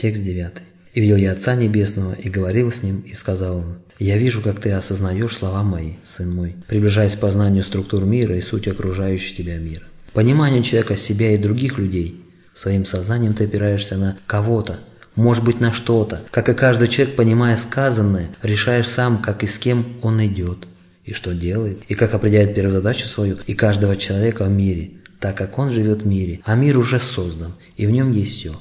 Текст 9. «И видел я Отца Небесного, и говорил с Ним, и сказал Он, «Я вижу, как ты осознаешь слова мои, сын мой, приближаясь к познанию структур мира и суть окружающего тебя мира. Пониманию человека себя и других людей, своим сознанием ты опираешься на кого-то, может быть на что-то. Как и каждый человек, понимая сказанное, решаешь сам, как и с кем он идет, и что делает, и как определяет первую задачу свою, и каждого человека в мире, так как он живет в мире, а мир уже создан, и в нем есть все.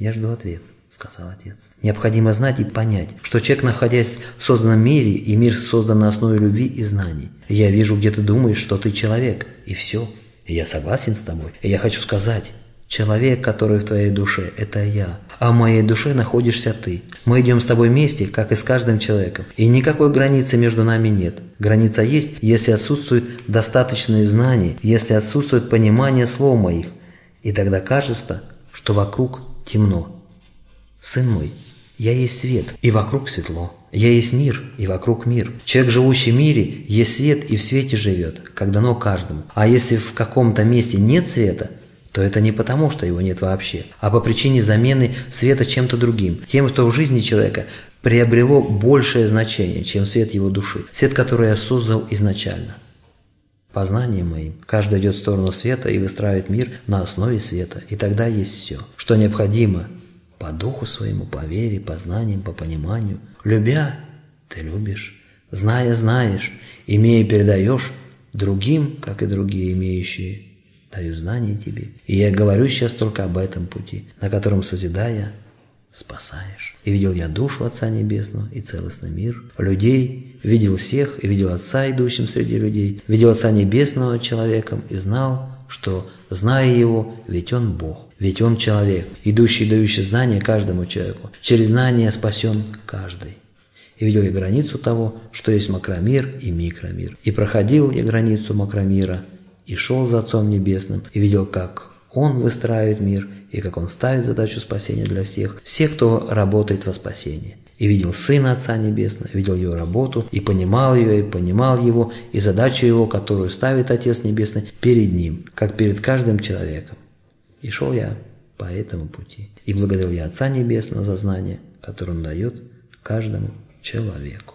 Я жду ответ, сказал отец. Необходимо знать и понять, что человек, находясь в созданном мире, и мир создан на основе любви и знаний. Я вижу, где ты думаешь, что ты человек, и все. И я согласен с тобой. И я хочу сказать, Человек, который в твоей душе, это я. А в моей душе находишься ты. Мы идем с тобой вместе, как и с каждым человеком. И никакой границы между нами нет. Граница есть, если отсутствует достаточные знания, если отсутствует понимание слов моих. И тогда кажется, что вокруг темно. Сын мой, я есть свет, и вокруг светло. Я есть мир, и вокруг мир. Человек, живущий в мире, есть свет и в свете живет, как дано каждому. А если в каком-то месте нет света, то это не потому, что его нет вообще, а по причине замены света чем-то другим, тем, что в жизни человека приобрело большее значение, чем свет его души, свет, который я создал изначально. Познанием моим каждый идет в сторону света и выстраивает мир на основе света, и тогда есть все, что необходимо по духу своему, по вере, по знаниям, по пониманию. Любя, ты любишь, зная, знаешь, имея, передаешь другим, как и другие имеющие даю знания тебе. И я говорю сейчас только об этом пути, на котором созидая, спасаешь. И видел я душу Отца Небесного и целостный мир, людей, видел всех и видел Отца, идущим среди людей, видел Отца Небесного человеком и знал, что, зная Его, ведь Он Бог, ведь Он человек, идущий и дающий знания каждому человеку. Через знание спасен каждый. И видел я границу того, что есть макромир и микромир. И проходил я границу макромира – и шел за Отцом Небесным, и видел, как Он выстраивает мир, и как Он ставит задачу спасения для всех, всех, кто работает во спасении. И видел Сына Отца Небесного, видел Его работу, и понимал ее, и понимал Его, и задачу Его, которую ставит Отец Небесный перед Ним, как перед каждым человеком. И шел я по этому пути. И благодарил я Отца Небесного за знание, которое Он дает каждому человеку.